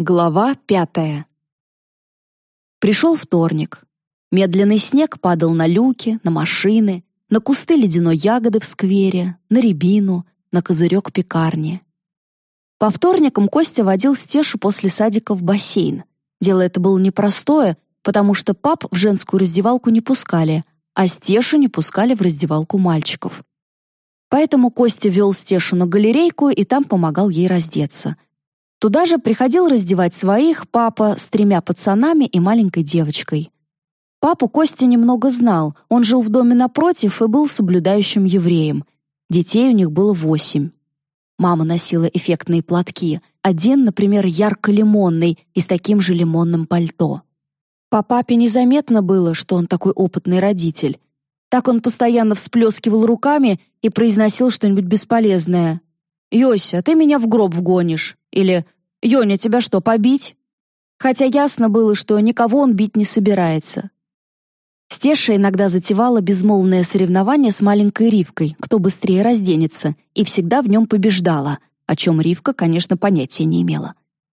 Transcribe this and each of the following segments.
Глава пятая. Пришел вторник. Медленный снег падал на люки, на машины, на кусты ледяной ягоды в сквере, на рябину, на козырек пекарни. По вторникам Костя водил Стешу после садика в бассейн. Дело это было непростое, потому что пап в женскую раздевалку не пускали, а Стешу не пускали в раздевалку мальчиков. Поэтому Костя вел Стешу на галерейку и там помогал ей раздеться — Туда же приходил раздевать своих папа с тремя пацанами и маленькой девочкой. Папу Костя немного знал, он жил в доме напротив и был соблюдающим евреем. Детей у них было восемь. Мама носила эффектные платки, один, например, ярко-лимонный и с таким же лимонным пальто. По папе незаметно было, что он такой опытный родитель. Так он постоянно всплескивал руками и произносил что-нибудь бесполезное. «Йося, ты меня в гроб вгонишь!» Или «Йоня, тебя что, побить?» Хотя ясно было, что никого он бить не собирается. Стеша иногда затевала безмолвное соревнование с маленькой Ривкой, кто быстрее разденется, и всегда в нем побеждала, о чем Ривка, конечно, понятия не имела.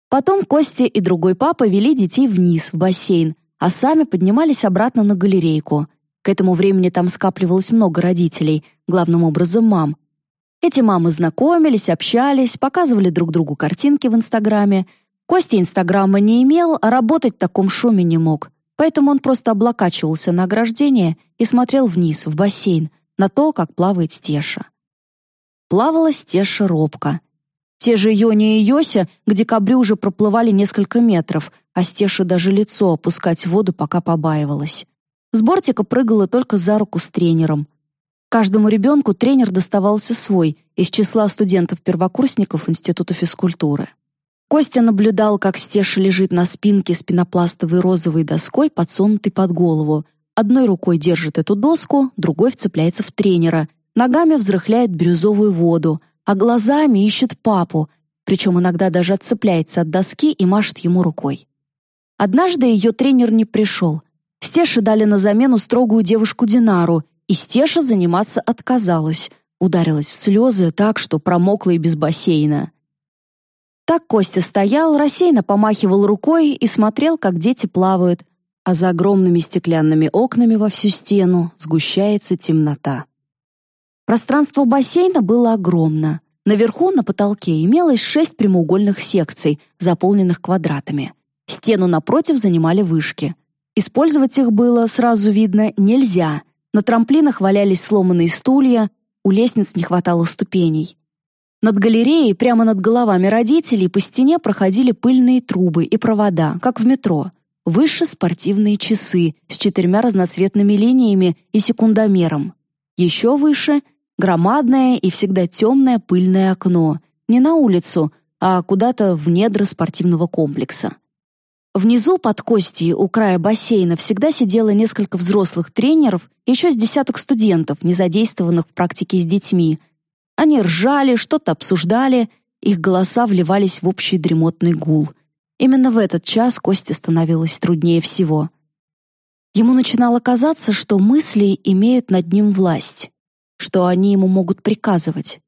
Потом Костя и другой папа вели детей вниз, в бассейн, а сами поднимались обратно на галерейку. К этому времени там скапливалось много родителей, главным образом мам, эти мамы знакомились, общались, показывали друг другу картинки в Инстаграме. Костя Инстаграма не имел, а работать в таком шуме не мог. Поэтому он просто облокачивался на ограждение и смотрел вниз, в бассейн, на то, как плавает Стеша. Плавала Стеша робко. Те же Йоня и Йося к декабрю уже проплывали несколько метров, а Стеша даже лицо опускать в воду пока побаивалась. С бортика прыгала только за руку с тренером. Каждому ребенку тренер доставался свой, из числа студентов-первокурсников Института физкультуры. Костя наблюдал, как Стеша лежит на спинке с пенопластовой розовой доской, подсунутой под голову. Одной рукой держит эту доску, другой вцепляется в тренера, ногами взрыхляет бирюзовую воду, а глазами ищет папу, причем иногда даже отцепляется от доски и машет ему рукой. Однажды ее тренер не пришел. Стеше дали на замену строгую девушку Динару, и Стеша заниматься отказалась, ударилась в слезы так, что промокла и без бассейна. Так Костя стоял, рассеянно помахивал рукой и смотрел, как дети плавают, а за огромными стеклянными окнами во всю стену сгущается темнота. Пространство бассейна было огромно. Наверху, на потолке, имелось шесть прямоугольных секций, заполненных квадратами. Стену напротив занимали вышки. Использовать их было, сразу видно, нельзя, на трамплинах валялись сломанные стулья, у лестниц не хватало ступеней. Над галереей, прямо над головами родителей, по стене проходили пыльные трубы и провода, как в метро. Выше спортивные часы с четырьмя разноцветными линиями и секундомером. Еще выше — громадное и всегда темное пыльное окно. Не на улицу, а куда-то в недра спортивного комплекса. Внизу под Костей у края бассейна всегда сидело несколько взрослых тренеров и еще с десяток студентов, не задействованных в практике с детьми. Они ржали, что-то обсуждали, их голоса вливались в общий дремотный гул. Именно в этот час Косте становилось труднее всего. Ему начинало казаться, что мысли имеют над ним власть, что они ему могут приказывать.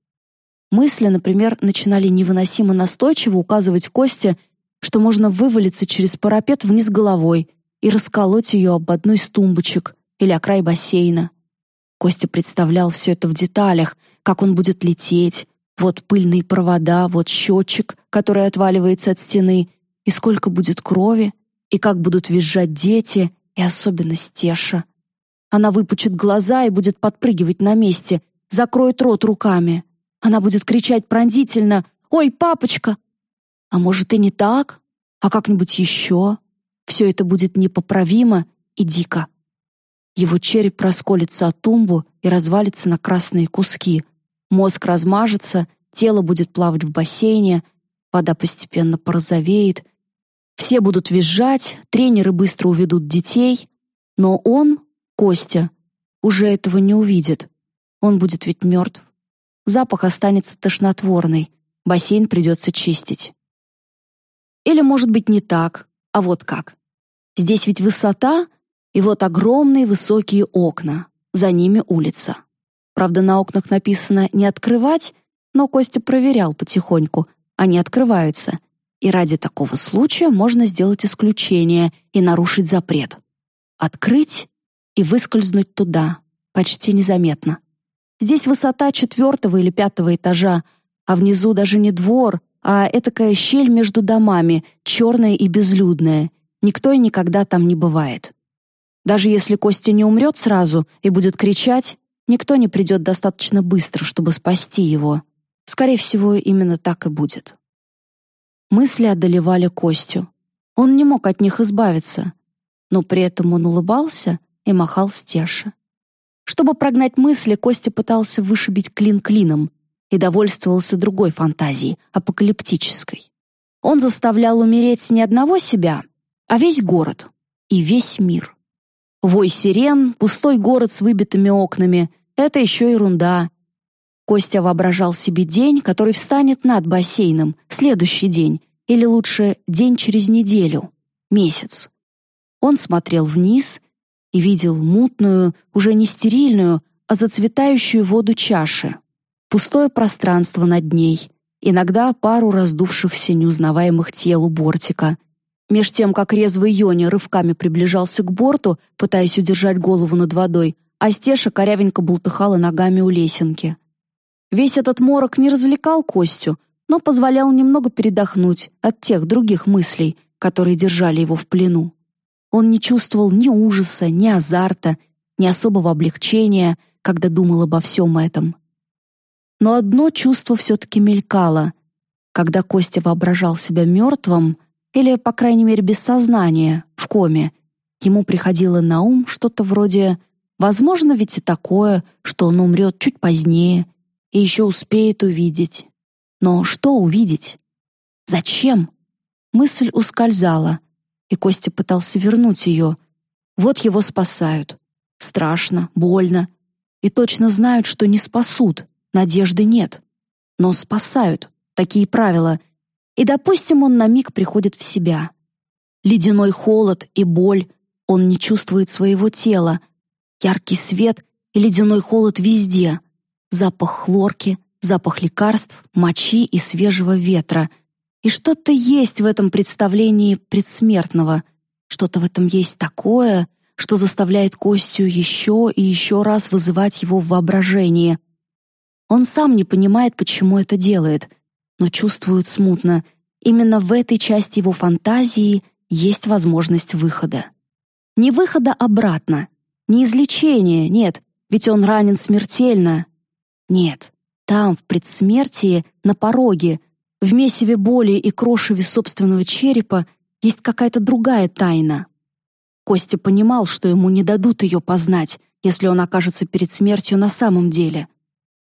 Мысли, например, начинали невыносимо настойчиво указывать Косте — что можно вывалиться через парапет вниз головой и расколоть ее об одну из тумбочек или о край бассейна. Костя представлял все это в деталях, как он будет лететь, вот пыльные провода, вот счетчик, который отваливается от стены, и сколько будет крови, и как будут визжать дети, и особенно Стеша. Она выпучит глаза и будет подпрыгивать на месте, закроет рот руками. Она будет кричать пронзительно «Ой, папочка! А может и не так, а как-нибудь еще. Все это будет непоправимо и дико. Его череп расколется о тумбу и развалится на красные куски. Мозг размажется, тело будет плавать в бассейне, вода постепенно порозовеет. Все будут визжать, тренеры быстро уведут детей, но он, Костя, уже этого не увидит. Он будет ведь мертв. Запах останется тошнотворный, бассейн придется чистить. Или, может быть, не так, а вот как. Здесь ведь высота, и вот огромные высокие окна, за ними улица. Правда, на окнах написано «не открывать», но Костя проверял потихоньку, они открываются. И ради такого случая можно сделать исключение и нарушить запрет. Открыть и выскользнуть туда, почти незаметно. Здесь высота четвертого или пятого этажа, а внизу даже не двор, а этакая щель между домами, черная и безлюдная. Никто и никогда там не бывает. Даже если Костя не умрет сразу и будет кричать, никто не придет достаточно быстро, чтобы спасти его. Скорее всего, именно так и будет. Мысли одолевали Костю. Он не мог от них избавиться, но при этом он улыбался и махал Стеше. Чтобы прогнать мысли, Костя пытался вышибить клин клином и довольствовался другой фантазией, апокалиптической. Он заставлял умереть не одного себя, а весь город и весь мир. Вой сирен, пустой город с выбитыми окнами — это еще ерунда. Костя воображал себе день, который встанет над бассейном, следующий день, или лучше день через неделю, месяц. Он смотрел вниз и видел мутную, уже не стерильную, а зацветающую воду чаши, пустое пространство над ней, иногда пару раздувшихся неузнаваемых тел у бортика. Меж тем, как резвый Йони рывками приближался к борту, пытаясь удержать голову над водой, а Стеша корявенько бултыхала ногами у лесенки. Весь этот морок не развлекал Костю, но позволял немного передохнуть от тех других мыслей, которые держали его в плену. Он не чувствовал ни ужаса, ни азарта, ни особого облегчения, когда думал обо всем этом. Но одно чувство все-таки мелькало. Когда Костя воображал себя мертвым, или, по крайней мере, без сознания, в коме, ему приходило на ум что-то вроде «возможно ведь и такое, что он умрет чуть позднее и еще успеет увидеть». Но что увидеть? Зачем? Мысль ускользала — и Костя пытался вернуть ее. Вот его спасают. Страшно, больно. И точно знают, что не спасут, надежды нет. Но спасают, такие правила. И, допустим, он на миг приходит в себя. Ледяной холод и боль, он не чувствует своего тела. Яркий свет и ледяной холод везде. Запах хлорки, запах лекарств, мочи и свежего ветра — и что-то есть в этом представлении предсмертного, что-то в этом есть такое, что заставляет Костю еще и еще раз вызывать его в воображении. Он сам не понимает, почему это делает, но чувствует смутно, именно в этой части его фантазии есть возможность выхода. Не выхода обратно, не излечения, нет, ведь он ранен смертельно. Нет, там, в предсмертии, на пороге — в месиве боли и крошеве собственного черепа есть какая-то другая тайна. Костя понимал, что ему не дадут ее познать, если он окажется перед смертью на самом деле.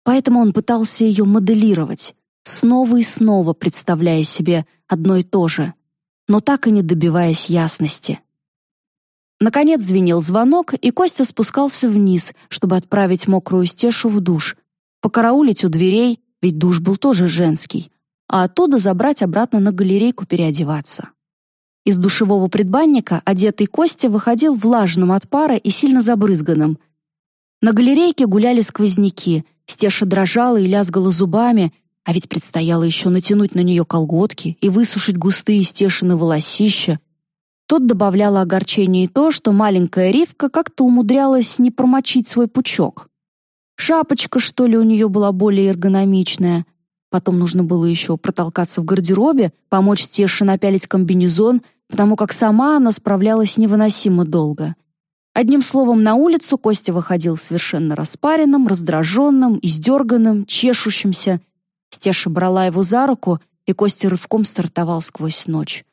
Поэтому он пытался ее моделировать, снова и снова представляя себе одно и то же, но так и не добиваясь ясности. Наконец звенел звонок, и Костя спускался вниз, чтобы отправить мокрую стешу в душ, покараулить у дверей, ведь душ был тоже женский, а оттуда забрать обратно на галерейку переодеваться. Из душевого предбанника одетый Костя выходил влажным от пара и сильно забрызганным. На галерейке гуляли сквозняки, Стеша дрожала и лязгала зубами, а ведь предстояло еще натянуть на нее колготки и высушить густые стешины волосища. Тут добавляло огорчение и то, что маленькая Ривка как-то умудрялась не промочить свой пучок. Шапочка, что ли, у нее была более эргономичная, Потом нужно было еще протолкаться в гардеробе, помочь Стеше напялить комбинезон, потому как сама она справлялась невыносимо долго. Одним словом, на улицу Костя выходил совершенно распаренным, раздраженным, издерганным, чешущимся. Стеша брала его за руку, и Костя рывком стартовал сквозь ночь.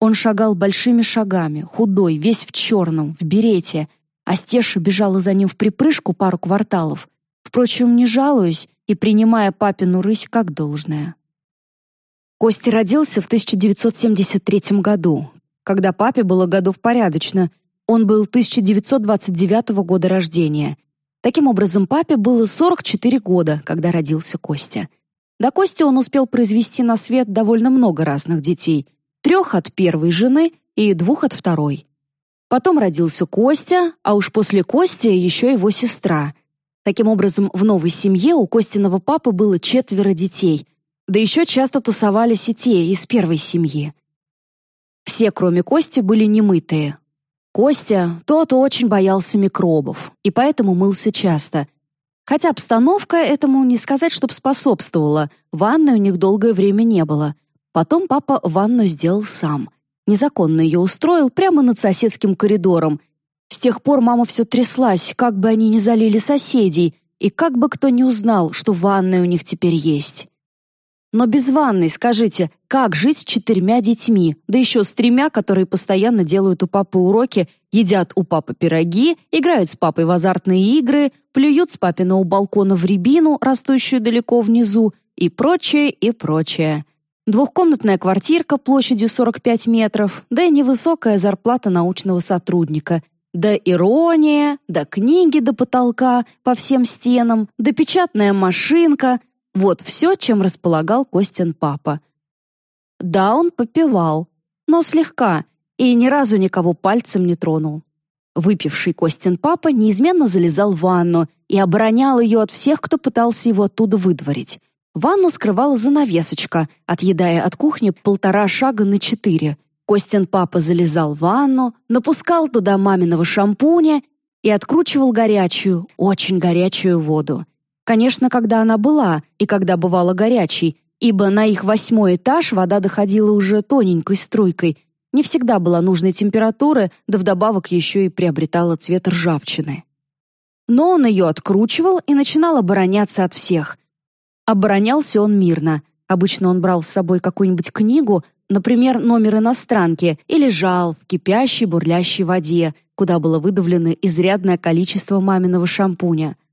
Он шагал большими шагами, худой, весь в черном, в берете, а Стеша бежала за ним в припрыжку пару кварталов. Впрочем, не жалуясь, и принимая папину рысь как должное. Костя родился в 1973 году, когда папе было годов порядочно. Он был 1929 года рождения. Таким образом, папе было 44 года, когда родился Костя. До Кости он успел произвести на свет довольно много разных детей. Трех от первой жены и двух от второй. Потом родился Костя, а уж после Кости еще его сестра — Таким образом, в новой семье у Костиного папы было четверо детей, Да еще часто тусовались и те из первой семьи. Все, кроме Кости, были немытые. Костя, тот очень боялся микробов, и поэтому мылся часто. Хотя обстановка этому не сказать, чтоб способствовала. Ванны у них долгое время не было. Потом папа ванну сделал сам. Незаконно ее устроил прямо над соседским коридором. С тех пор мама все тряслась, как бы они не залили соседей, и как бы кто не узнал, что ванная у них теперь есть. Но без ванной, скажите, как жить с четырьмя детьми, да еще с тремя, которые постоянно делают у папы уроки, едят у папы пироги, играют с папой в азартные игры, плюют с папиного балкона в рябину, растущую далеко внизу, и прочее, и прочее. Двухкомнатная квартирка площадью 45 метров, да и невысокая зарплата научного сотрудника, да ирония, да книги до потолка по всем стенам, да печатная машинка, вот все, чем располагал Костин папа. Да, он попивал, но слегка, и ни разу никого пальцем не тронул. Выпивший Костин папа неизменно залезал в ванну и оборонял ее от всех, кто пытался его оттуда выдворить. Ванну скрывала занавесочка, отъедая от кухни полтора шага на четыре. Костин папа залезал в ванну, напускал туда маминого шампуня и откручивал горячую, очень горячую воду. Конечно, когда она была и когда бывала горячей, ибо на их восьмой этаж вода доходила уже тоненькой струйкой, не всегда была нужной температуры, да вдобавок еще и приобретала цвет ржавчины. Но он ее откручивал и начинал обороняться от всех. Оборонялся он мирно. Обычно он брал с собой какую-нибудь книгу, например, номер иностранки, и лежал в кипящей бурлящей воде, куда было выдавлено изрядное количество маминого шампуня —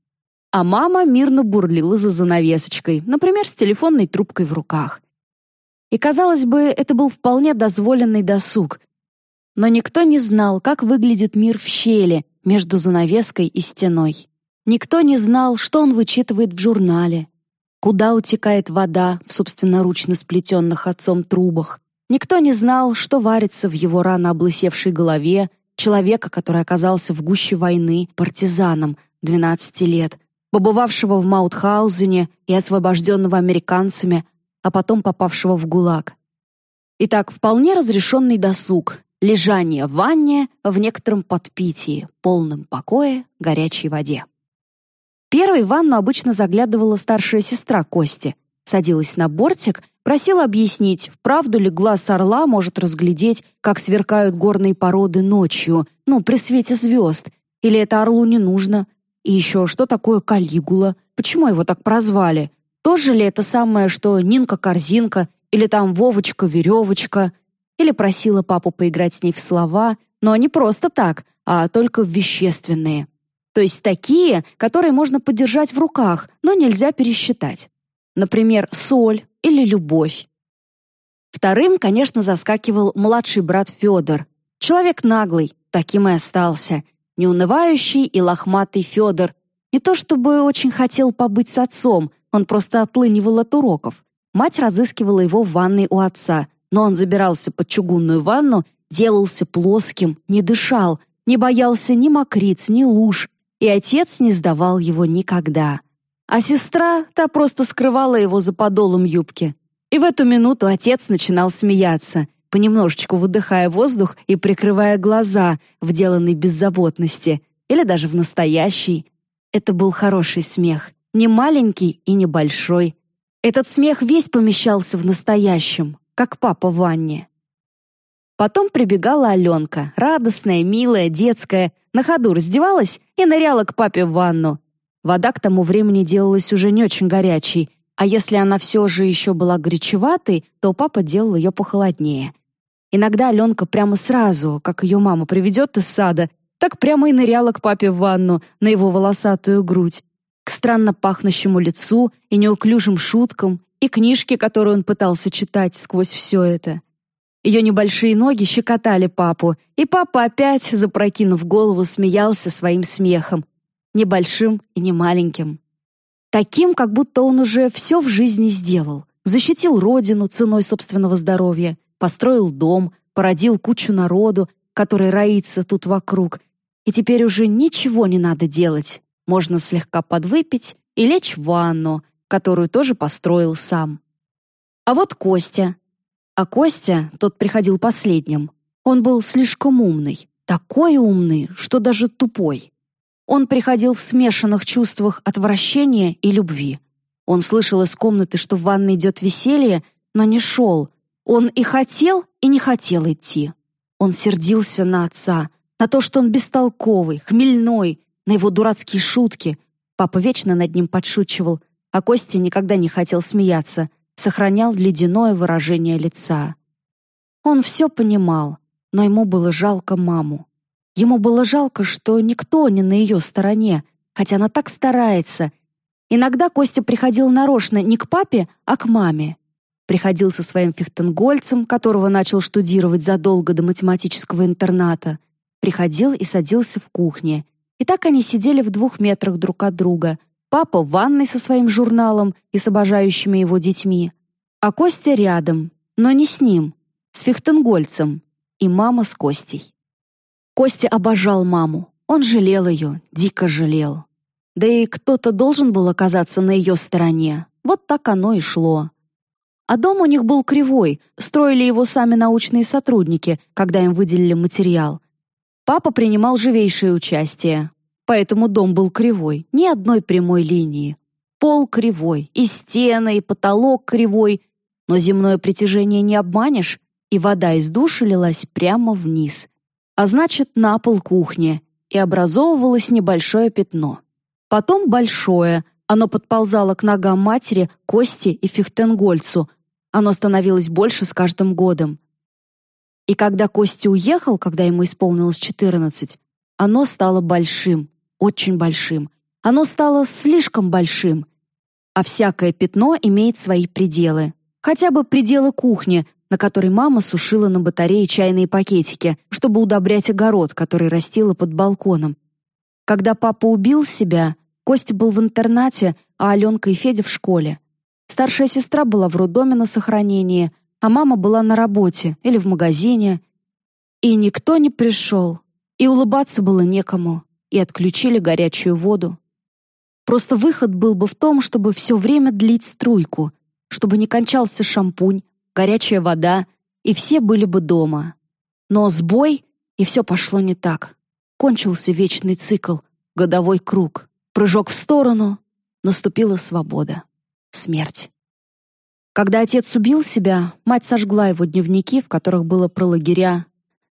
а мама мирно бурлила за занавесочкой, например, с телефонной трубкой в руках. И, казалось бы, это был вполне дозволенный досуг. Но никто не знал, как выглядит мир в щели между занавеской и стеной. Никто не знал, что он вычитывает в журнале, куда утекает вода в собственноручно сплетенных отцом трубах. Никто не знал, что варится в его рано облысевшей голове человека, который оказался в гуще войны партизаном 12 лет, побывавшего в Маутхаузене и освобожденного американцами, а потом попавшего в ГУЛАГ. Итак, вполне разрешенный досуг, лежание в ванне в некотором подпитии, полном покое, горячей воде. Первой в ванну обычно заглядывала старшая сестра Кости, садилась на бортик, просила объяснить, вправду ли глаз орла может разглядеть, как сверкают горные породы ночью, ну, при свете звезд, или это орлу не нужно, и еще, что такое Калигула? Почему его так прозвали? Тоже ли это самое, что Нинка-корзинка или там Вовочка-веревочка? Или просила папу поиграть с ней в слова, но не просто так, а только вещественные. То есть такие, которые можно подержать в руках, но нельзя пересчитать. Например, соль или любовь. Вторым, конечно, заскакивал младший брат Федор. Человек наглый, таким и остался — неунывающий и лохматый Федор. Не то чтобы очень хотел побыть с отцом, он просто отлынивал от уроков. Мать разыскивала его в ванной у отца, но он забирался под чугунную ванну, делался плоским, не дышал, не боялся ни мокриц, ни луж, и отец не сдавал его никогда. А сестра, та просто скрывала его за подолом юбки. И в эту минуту отец начинал смеяться понемножечку выдыхая воздух и прикрывая глаза в деланной беззаботности или даже в настоящий. Это был хороший смех, не маленький и не большой. Этот смех весь помещался в настоящем, как папа в ванне. Потом прибегала Аленка, радостная, милая, детская, на ходу раздевалась и ныряла к папе в ванну. Вода к тому времени делалась уже не очень горячей, а если она все же еще была горячеватой, то папа делал ее похолоднее. Иногда Аленка прямо сразу, как ее мама приведет из сада, так прямо и ныряла к папе в ванну на его волосатую грудь, к странно пахнущему лицу и неуклюжим шуткам, и книжке, которую он пытался читать сквозь все это. Ее небольшие ноги щекотали папу, и папа опять, запрокинув голову, смеялся своим смехом, небольшим и не маленьким. Таким, как будто он уже все в жизни сделал. Защитил родину ценой собственного здоровья, построил дом, породил кучу народу, который роится тут вокруг. И теперь уже ничего не надо делать. Можно слегка подвыпить и лечь в ванну, которую тоже построил сам. А вот Костя. А Костя, тот приходил последним. Он был слишком умный. Такой умный, что даже тупой. Он приходил в смешанных чувствах отвращения и любви. Он слышал из комнаты, что в ванной идет веселье, но не шел. Он и хотел, и не хотел идти. Он сердился на отца, на то, что он бестолковый, хмельной, на его дурацкие шутки. Папа вечно над ним подшучивал, а Костя никогда не хотел смеяться, сохранял ледяное выражение лица. Он все понимал, но ему было жалко маму. Ему было жалко, что никто не на ее стороне, хотя она так старается. Иногда Костя приходил нарочно не к папе, а к маме. Приходил со своим фихтенгольцем, которого начал штудировать задолго до математического интерната. Приходил и садился в кухне. И так они сидели в двух метрах друг от друга. Папа в ванной со своим журналом и с обожающими его детьми. А Костя рядом, но не с ним, с фихтенгольцем. И мама с Костей. Костя обожал маму. Он жалел ее, дико жалел. Да и кто-то должен был оказаться на ее стороне. Вот так оно и шло. А дом у них был кривой, строили его сами научные сотрудники, когда им выделили материал. Папа принимал живейшее участие, поэтому дом был кривой, ни одной прямой линии. Пол кривой, и стены, и потолок кривой, но земное притяжение не обманешь, и вода из души лилась прямо вниз, а значит, на пол кухни, и образовывалось небольшое пятно. Потом большое, оно подползало к ногам матери, Кости и Фихтенгольцу. Оно становилось больше с каждым годом. И когда Костя уехал, когда ему исполнилось 14, оно стало большим, очень большим. Оно стало слишком большим. А всякое пятно имеет свои пределы. Хотя бы пределы кухни, на которой мама сушила на батарее чайные пакетики, чтобы удобрять огород, который растила под балконом. Когда папа убил себя, Костя был в интернате, а Аленка и Федя в школе. Старшая сестра была в роддоме на сохранении, а мама была на работе или в магазине. И никто не пришел, и улыбаться было некому, и отключили горячую воду. Просто выход был бы в том, чтобы все время длить струйку, чтобы не кончался шампунь, горячая вода, и все были бы дома. Но сбой, и все пошло не так. Кончился вечный цикл, годовой круг, прыжок в сторону, наступила свобода, смерть. Когда отец убил себя, мать сожгла его дневники, в которых было про лагеря.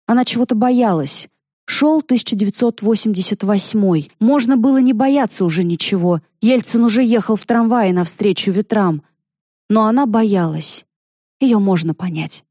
Она чего-то боялась. Шел 1988 Можно было не бояться уже ничего. Ельцин уже ехал в трамвае навстречу ветрам. Но она боялась. Ее можно понять.